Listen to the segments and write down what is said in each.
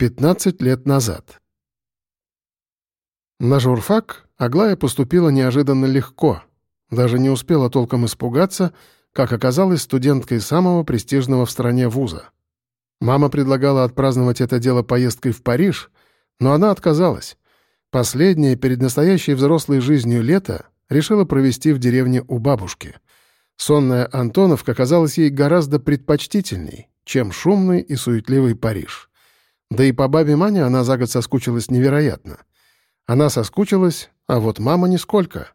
15 лет назад. На журфак Аглая поступила неожиданно легко. Даже не успела толком испугаться, как оказалась студенткой самого престижного в стране вуза. Мама предлагала отпраздновать это дело поездкой в Париж, но она отказалась. Последнее перед настоящей взрослой жизнью лето решила провести в деревне у бабушки. Сонная Антоновка казалась ей гораздо предпочтительней, чем шумный и суетливый Париж. Да и по бабе Мане она за год соскучилась невероятно. Она соскучилась, а вот мама нисколько.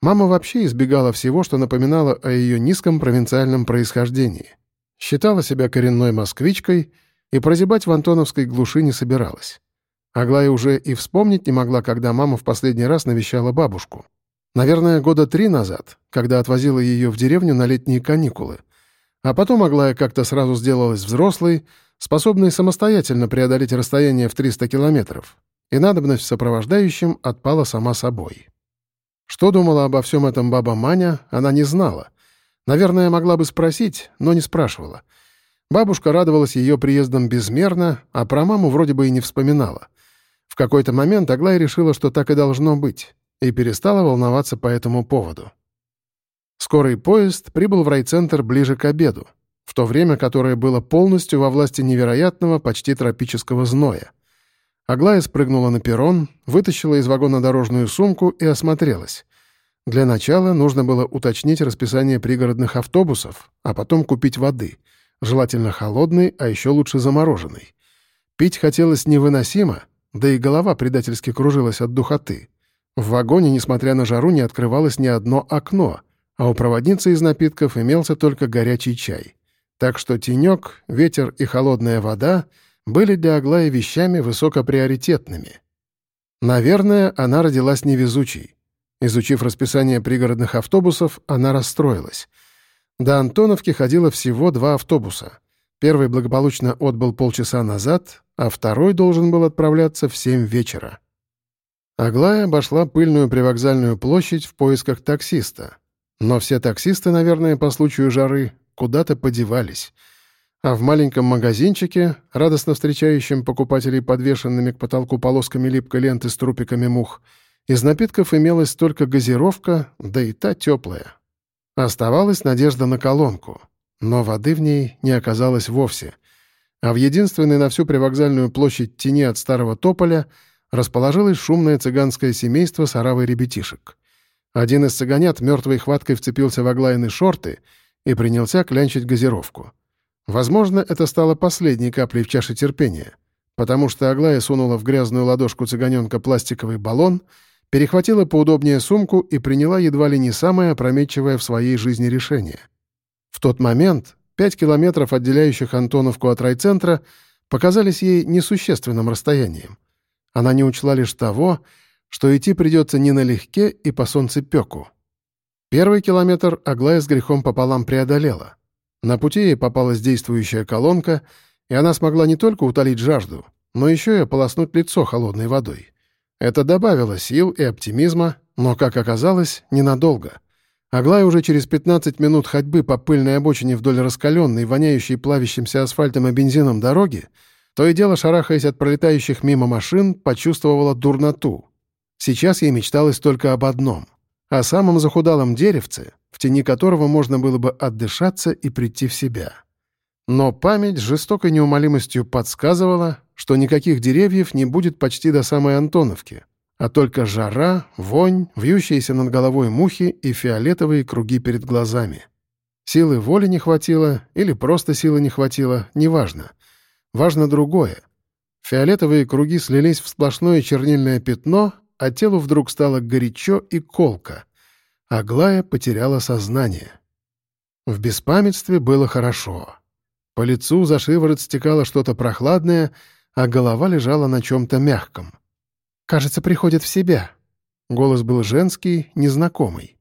Мама вообще избегала всего, что напоминало о ее низком провинциальном происхождении. Считала себя коренной москвичкой и прозябать в антоновской глуши не собиралась. Аглая уже и вспомнить не могла, когда мама в последний раз навещала бабушку. Наверное, года три назад, когда отвозила ее в деревню на летние каникулы. А потом Аглая как-то сразу сделалась взрослой, способной самостоятельно преодолеть расстояние в 300 километров, и надобность в сопровождающем отпала сама собой. Что думала обо всем этом баба Маня, она не знала. Наверное, могла бы спросить, но не спрашивала. Бабушка радовалась ее приездом безмерно, а про маму вроде бы и не вспоминала. В какой-то момент Аглая решила, что так и должно быть, и перестала волноваться по этому поводу. Скорый поезд прибыл в райцентр ближе к обеду, в то время, которое было полностью во власти невероятного, почти тропического зноя. Аглая спрыгнула на перрон, вытащила из вагона дорожную сумку и осмотрелась. Для начала нужно было уточнить расписание пригородных автобусов, а потом купить воды, желательно холодной, а еще лучше замороженной. Пить хотелось невыносимо, да и голова предательски кружилась от духоты. В вагоне, несмотря на жару, не открывалось ни одно окно, а у проводницы из напитков имелся только горячий чай. Так что тенек, ветер и холодная вода были для Аглаи вещами высокоприоритетными. Наверное, она родилась невезучей. Изучив расписание пригородных автобусов, она расстроилась. До Антоновки ходило всего два автобуса. Первый благополучно отбыл полчаса назад, а второй должен был отправляться в семь вечера. Аглая обошла пыльную привокзальную площадь в поисках таксиста. Но все таксисты, наверное, по случаю жары, куда-то подевались. А в маленьком магазинчике, радостно встречающем покупателей подвешенными к потолку полосками липкой ленты с трупиками мух, из напитков имелась только газировка, да и та теплая. Оставалась надежда на колонку, но воды в ней не оказалось вовсе. А в единственной на всю привокзальную площадь тени от старого тополя расположилось шумное цыганское семейство с оравой ребятишек. Один из цыганят мертвой хваткой вцепился в оглаянные шорты — и принялся клянчить газировку. Возможно, это стало последней каплей в чаше терпения, потому что Аглая сунула в грязную ладошку цыганенка пластиковый баллон, перехватила поудобнее сумку и приняла едва ли не самое опрометчивое в своей жизни решение. В тот момент пять километров, отделяющих Антоновку от райцентра, показались ей несущественным расстоянием. Она не учла лишь того, что идти придется не налегке и по солнцепеку. Первый километр Аглая с грехом пополам преодолела. На пути ей попалась действующая колонка, и она смогла не только утолить жажду, но еще и ополоснуть лицо холодной водой. Это добавило сил и оптимизма, но, как оказалось, ненадолго. Аглая уже через 15 минут ходьбы по пыльной обочине вдоль раскаленной, воняющей плавящимся асфальтом и бензином дороги, то и дело, шарахаясь от пролетающих мимо машин, почувствовала дурноту. Сейчас ей мечталось только об одном — о самом захудалом деревце, в тени которого можно было бы отдышаться и прийти в себя. Но память жестокой неумолимостью подсказывала, что никаких деревьев не будет почти до самой Антоновки, а только жара, вонь, вьющиеся над головой мухи и фиолетовые круги перед глазами. Силы воли не хватило или просто силы не хватило, неважно. Важно другое. Фиолетовые круги слились в сплошное чернильное пятно, а телу вдруг стало горячо и колко. Аглая потеряла сознание. В беспамятстве было хорошо. По лицу за шиворот стекало что-то прохладное, а голова лежала на чем-то мягком. «Кажется, приходит в себя». Голос был женский, незнакомый.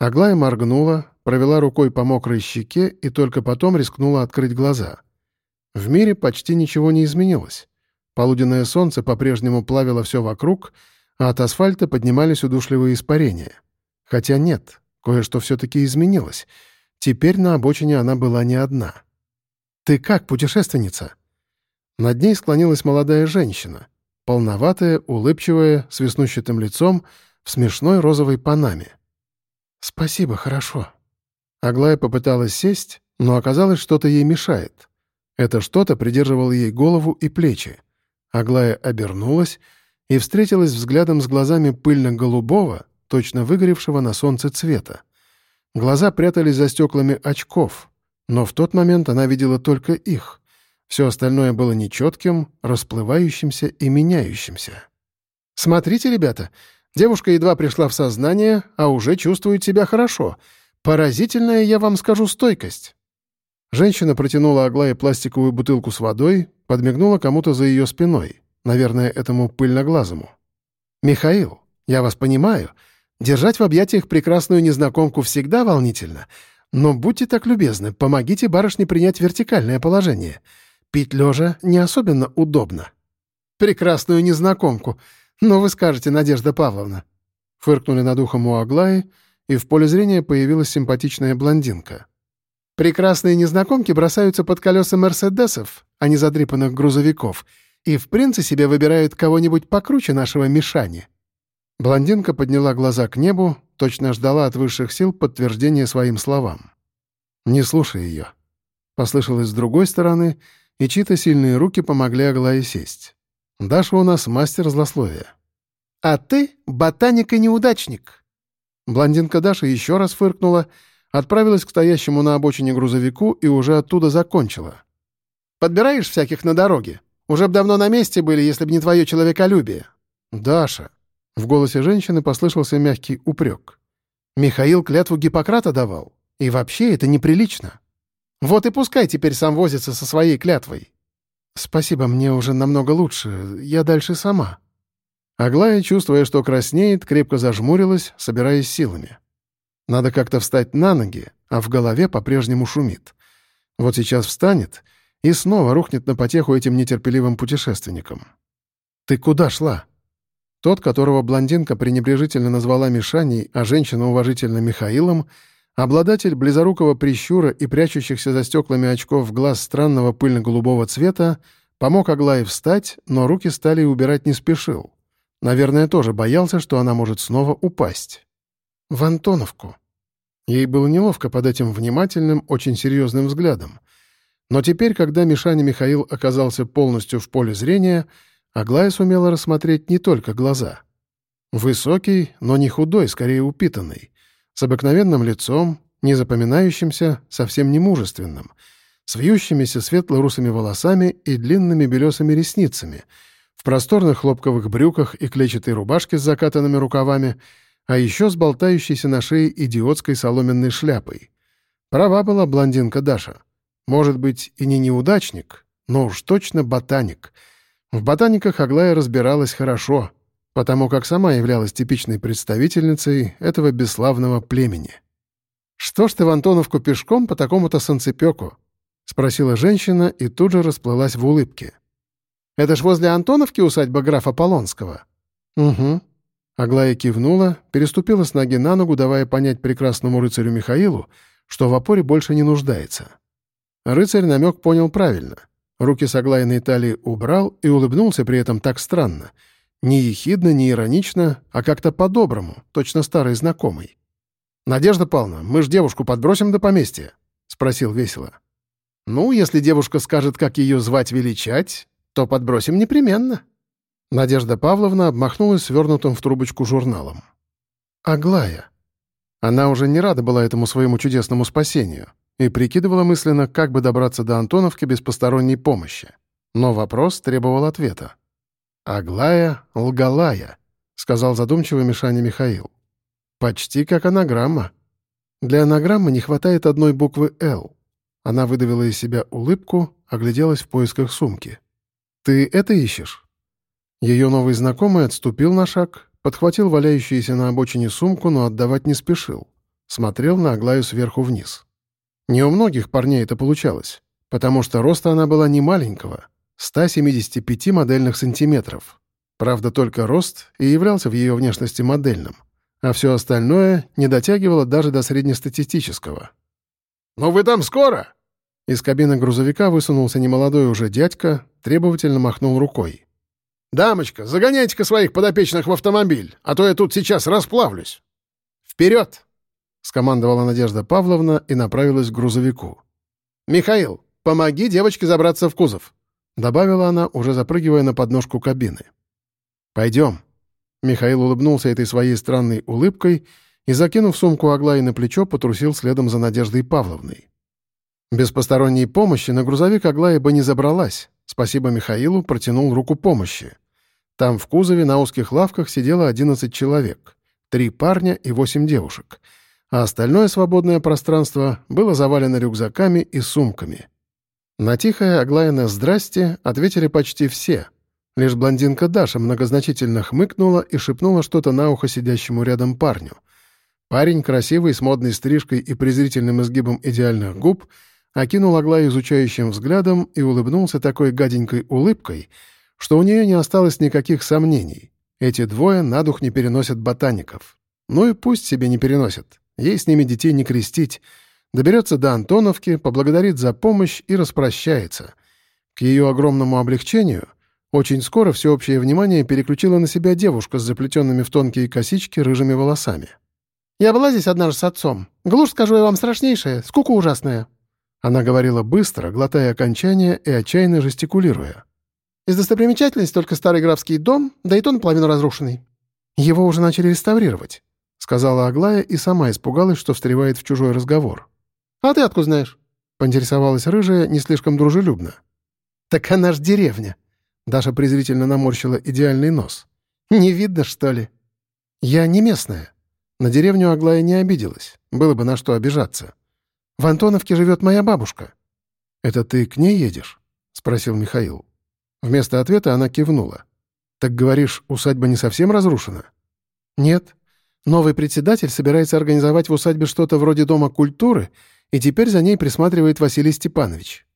Аглая моргнула, провела рукой по мокрой щеке и только потом рискнула открыть глаза. В мире почти ничего не изменилось. Полуденное солнце по-прежнему плавило все вокруг — а от асфальта поднимались удушливые испарения. Хотя нет, кое-что все-таки изменилось. Теперь на обочине она была не одна. «Ты как, путешественница?» Над ней склонилась молодая женщина, полноватая, улыбчивая, с веснущатым лицом, в смешной розовой панаме. «Спасибо, хорошо». Аглая попыталась сесть, но оказалось, что-то ей мешает. Это что-то придерживало ей голову и плечи. Аглая обернулась и встретилась взглядом с глазами пыльно-голубого, точно выгоревшего на солнце цвета. Глаза прятались за стеклами очков, но в тот момент она видела только их. Все остальное было нечетким, расплывающимся и меняющимся. «Смотрите, ребята, девушка едва пришла в сознание, а уже чувствует себя хорошо. Поразительная, я вам скажу, стойкость». Женщина протянула Аглае пластиковую бутылку с водой, подмигнула кому-то за ее спиной, наверное, этому пыльноглазому. «Михаил, я вас понимаю. Держать в объятиях прекрасную незнакомку всегда волнительно, но будьте так любезны, помогите барышне принять вертикальное положение. Пить лежа не особенно удобно». «Прекрасную незнакомку. Но вы скажете, Надежда Павловна». Фыркнули над ухом у Аглаи, и в поле зрения появилась симпатичная блондинка. Прекрасные незнакомки бросаются под колеса мерседесов, а не задрипанных грузовиков, и в принце себе выбирают кого-нибудь покруче нашего Мишани». Блондинка подняла глаза к небу, точно ждала от высших сил подтверждения своим словам. «Не слушай ее». Послышалось с другой стороны, и чьи-то сильные руки помогли Аглае сесть. «Даша у нас мастер злословия». «А ты — ботаник и неудачник». Блондинка Даша еще раз фыркнула — Отправилась к стоящему на обочине грузовику и уже оттуда закончила. «Подбираешь всяких на дороге? Уже б давно на месте были, если б не твое человеколюбие». «Даша». В голосе женщины послышался мягкий упрек. «Михаил клятву Гиппократа давал. И вообще это неприлично. Вот и пускай теперь сам возится со своей клятвой». «Спасибо, мне уже намного лучше. Я дальше сама». Аглая, чувствуя, что краснеет, крепко зажмурилась, собираясь силами. Надо как-то встать на ноги, а в голове по-прежнему шумит. Вот сейчас встанет и снова рухнет на потеху этим нетерпеливым путешественникам. «Ты куда шла?» Тот, которого блондинка пренебрежительно назвала Мишаней, а женщина уважительно Михаилом, обладатель близорукого прищура и прячущихся за стеклами очков в глаз странного пыльно-голубого цвета, помог Аглае встать, но руки стали убирать не спешил. Наверное, тоже боялся, что она может снова упасть. В Антоновку. Ей было неловко под этим внимательным, очень серьезным взглядом. Но теперь, когда Мишаня Михаил оказался полностью в поле зрения, Аглая сумела рассмотреть не только глаза. Высокий, но не худой, скорее упитанный, с обыкновенным лицом, не запоминающимся, совсем не мужественным, с вьющимися светло-русыми волосами и длинными белесыми ресницами, в просторных хлопковых брюках и клетчатой рубашке с закатанными рукавами — а еще с болтающейся на шее идиотской соломенной шляпой. Права была блондинка Даша. Может быть, и не неудачник, но уж точно ботаник. В ботаниках Аглая разбиралась хорошо, потому как сама являлась типичной представительницей этого бесславного племени. «Что ж ты в Антоновку пешком по такому-то санцепёку?» — спросила женщина и тут же расплылась в улыбке. «Это ж возле Антоновки усадьба графа Полонского?» «Угу», Аглая кивнула, переступила с ноги на ногу, давая понять прекрасному рыцарю Михаилу, что в опоре больше не нуждается. Рыцарь намек понял правильно. Руки с Аглаиной талии убрал и улыбнулся при этом так странно. Не ехидно, не иронично, а как-то по-доброму, точно старый знакомый. «Надежда Павловна, мы ж девушку подбросим до поместья?» — спросил весело. «Ну, если девушка скажет, как ее звать-величать, то подбросим непременно», Надежда Павловна обмахнулась свернутым в трубочку журналом. «Аглая». Она уже не рада была этому своему чудесному спасению и прикидывала мысленно, как бы добраться до Антоновки без посторонней помощи. Но вопрос требовал ответа. «Аглая лгалая», — сказал задумчиво Мишаня Михаил. «Почти как анаграмма. Для анаграммы не хватает одной буквы «Л». Она выдавила из себя улыбку, огляделась в поисках сумки. «Ты это ищешь?» Ее новый знакомый отступил на шаг, подхватил валяющуюся на обочине сумку, но отдавать не спешил. Смотрел на Аглаю сверху вниз. Не у многих парней это получалось, потому что роста она была не маленького — 175 модельных сантиметров. Правда, только рост и являлся в ее внешности модельным, а все остальное не дотягивало даже до среднестатистического. «Ну вы там скоро?» Из кабины грузовика высунулся немолодой уже дядька, требовательно махнул рукой. «Дамочка, загоняйте-ка своих подопечных в автомобиль, а то я тут сейчас расплавлюсь». «Вперед!» — скомандовала Надежда Павловна и направилась к грузовику. «Михаил, помоги девочке забраться в кузов», — добавила она, уже запрыгивая на подножку кабины. «Пойдем». Михаил улыбнулся этой своей странной улыбкой и, закинув сумку Аглаи на плечо, потрусил следом за Надеждой Павловной. Без посторонней помощи на грузовик Аглая бы не забралась. Спасибо Михаилу, протянул руку помощи. Там в кузове на узких лавках сидело 11 человек. Три парня и восемь девушек. А остальное свободное пространство было завалено рюкзаками и сумками. На тихое Аглаина «Здрасте» ответили почти все. Лишь блондинка Даша многозначительно хмыкнула и шепнула что-то на ухо сидящему рядом парню. Парень, красивый, с модной стрижкой и презрительным изгибом идеальных губ, окинул Аглаю изучающим взглядом и улыбнулся такой гаденькой улыбкой — что у нее не осталось никаких сомнений. Эти двое на дух не переносят ботаников. Ну и пусть себе не переносят. Ей с ними детей не крестить. Доберется до Антоновки, поблагодарит за помощь и распрощается. К ее огромному облегчению очень скоро всеобщее внимание переключила на себя девушка с заплетенными в тонкие косички рыжими волосами. «Я была здесь однажды с отцом. Глушь, скажу я вам, страшнейшая, скука ужасная». Она говорила быстро, глотая окончания и отчаянно жестикулируя. Из достопримечательностей только старый графский дом, да и то наполовину разрушенный. Его уже начали реставрировать», — сказала Аглая и сама испугалась, что встревает в чужой разговор. «А ты откуда знаешь?» — поинтересовалась рыжая не слишком дружелюбно. «Так она ж деревня!» — Даша презрительно наморщила идеальный нос. «Не видно, что ли?» «Я не местная». На деревню Аглая не обиделась. Было бы на что обижаться. «В Антоновке живет моя бабушка». «Это ты к ней едешь?» — спросил Михаил. Вместо ответа она кивнула. «Так говоришь, усадьба не совсем разрушена?» «Нет. Новый председатель собирается организовать в усадьбе что-то вроде Дома культуры, и теперь за ней присматривает Василий Степанович».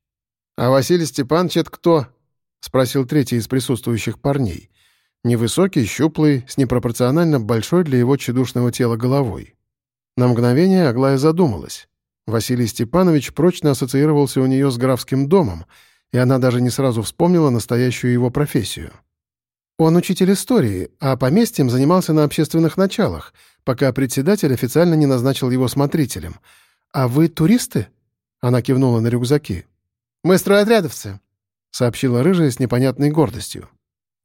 «А Василий Степанович это кто?» — спросил третий из присутствующих парней. Невысокий, щуплый, с непропорционально большой для его тщедушного тела головой. На мгновение Аглая задумалась. Василий Степанович прочно ассоциировался у нее с графским домом — и она даже не сразу вспомнила настоящую его профессию. Он учитель истории, а поместьем занимался на общественных началах, пока председатель официально не назначил его смотрителем. «А вы туристы?» Она кивнула на рюкзаки. «Мы стройотрядовцы», — сообщила рыжая с непонятной гордостью.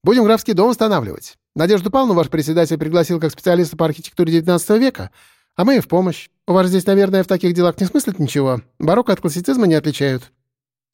«Будем графский дом устанавливать. Надежду Павловну ваш председатель пригласил как специалиста по архитектуре XIX века, а мы и в помощь. У вас здесь, наверное, в таких делах не смыслит ничего. Барокко от классицизма не отличают».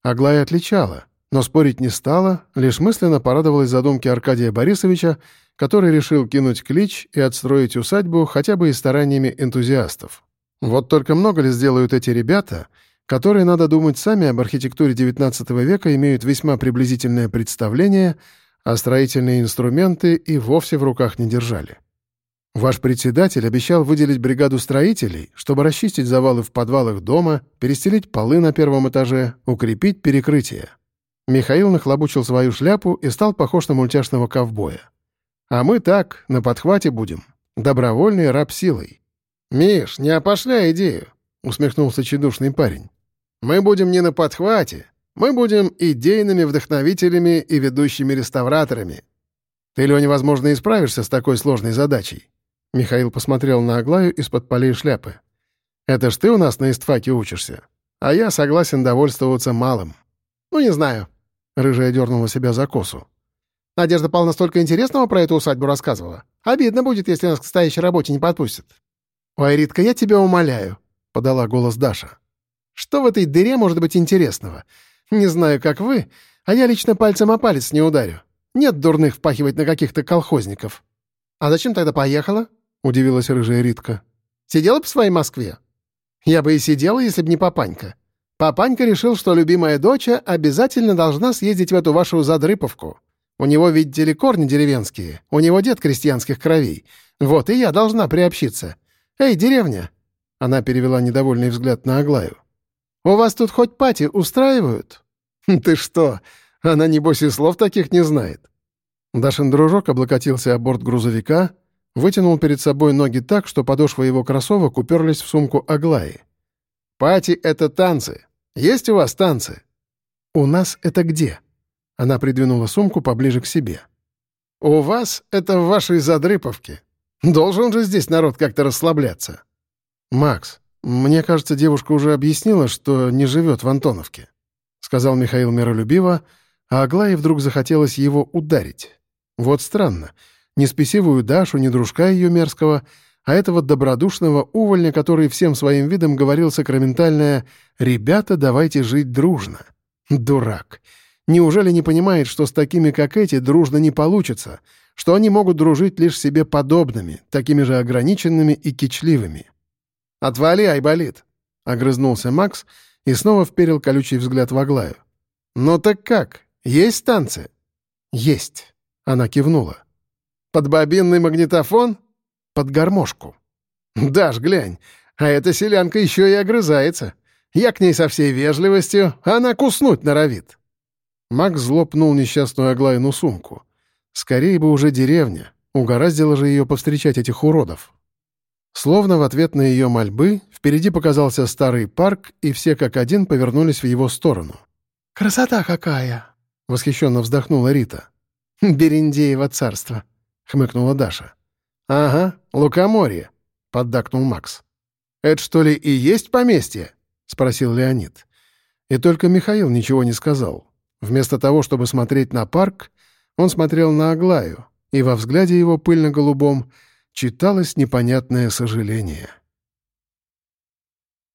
Аглая отличала, но спорить не стала, лишь мысленно порадовалась задумке Аркадия Борисовича, который решил кинуть клич и отстроить усадьбу хотя бы и стараниями энтузиастов. Вот только много ли сделают эти ребята, которые, надо думать, сами об архитектуре XIX века имеют весьма приблизительное представление, а строительные инструменты и вовсе в руках не держали. Ваш председатель обещал выделить бригаду строителей, чтобы расчистить завалы в подвалах дома, перестелить полы на первом этаже, укрепить перекрытие. Михаил нахлобучил свою шляпу и стал похож на мультяшного ковбоя. А мы так, на подхвате будем. Добровольный раб силой. «Миш, не опошляй идею», — усмехнулся чедушный парень. «Мы будем не на подхвате, мы будем идейными вдохновителями и ведущими реставраторами. Ты, Леня, возможно, и справишься с такой сложной задачей. Михаил посмотрел на Аглаю из-под полей шляпы. «Это ж ты у нас на истфаке учишься, а я согласен довольствоваться малым». «Ну, не знаю». Рыжая дернула себя за косу. «Надежда Павловна столько интересного про эту усадьбу рассказывала. Обидно будет, если нас к стоящей работе не подпустят». «Ой, Ритка, я тебя умоляю», — подала голос Даша. «Что в этой дыре может быть интересного? Не знаю, как вы, а я лично пальцем о палец не ударю. Нет дурных впахивать на каких-то колхозников». «А зачем тогда поехала?» — удивилась рыжая Ритка. «Сидела бы в своей Москве?» «Я бы и сидела, если б не папанька. Папанька решил, что любимая дочь обязательно должна съездить в эту вашу задрыповку. У него, видите ли, деревенские, у него дед крестьянских кровей. Вот и я должна приобщиться. Эй, деревня!» Она перевела недовольный взгляд на Аглаю. «У вас тут хоть пати устраивают?» «Ты что? Она, небось, и слов таких не знает». Дашин дружок облокотился о борт грузовика, Вытянул перед собой ноги так, что подошвы его кроссовок уперлись в сумку Аглаи. «Пати — это танцы. Есть у вас танцы?» «У нас это где?» Она придвинула сумку поближе к себе. «У вас это в вашей задрыповке. Должен же здесь народ как-то расслабляться». «Макс, мне кажется, девушка уже объяснила, что не живет в Антоновке», — сказал Михаил миролюбиво, а Аглае вдруг захотелось его ударить. Вот странно. Ни спесивую Дашу, ни дружка ее мерзкого, а этого добродушного увольня, который всем своим видом говорил сакраментальное «Ребята, давайте жить дружно». Дурак. Неужели не понимает, что с такими, как эти, дружно не получится, что они могут дружить лишь себе подобными, такими же ограниченными и кичливыми? «Отвали, Айболит!» — огрызнулся Макс и снова вперил колючий взгляд в Аглаю. «Ну так как? Есть танцы?» «Есть», — она кивнула. «Под бобинный магнитофон?» «Под гармошку». «Даш, глянь, а эта селянка еще и огрызается. Я к ней со всей вежливостью, а она куснуть норовит». Макс злопнул несчастную Аглаину сумку. Скорее бы уже деревня. Угораздило же ее повстречать этих уродов. Словно в ответ на ее мольбы впереди показался старый парк, и все как один повернулись в его сторону. «Красота какая!» — восхищенно вздохнула Рита. «Берендеево царство!» — хмыкнула Даша. «Ага, лукоморье», — поддакнул Макс. «Это что ли и есть поместье?» — спросил Леонид. И только Михаил ничего не сказал. Вместо того, чтобы смотреть на парк, он смотрел на Аглаю, и во взгляде его пыльно-голубом читалось непонятное сожаление.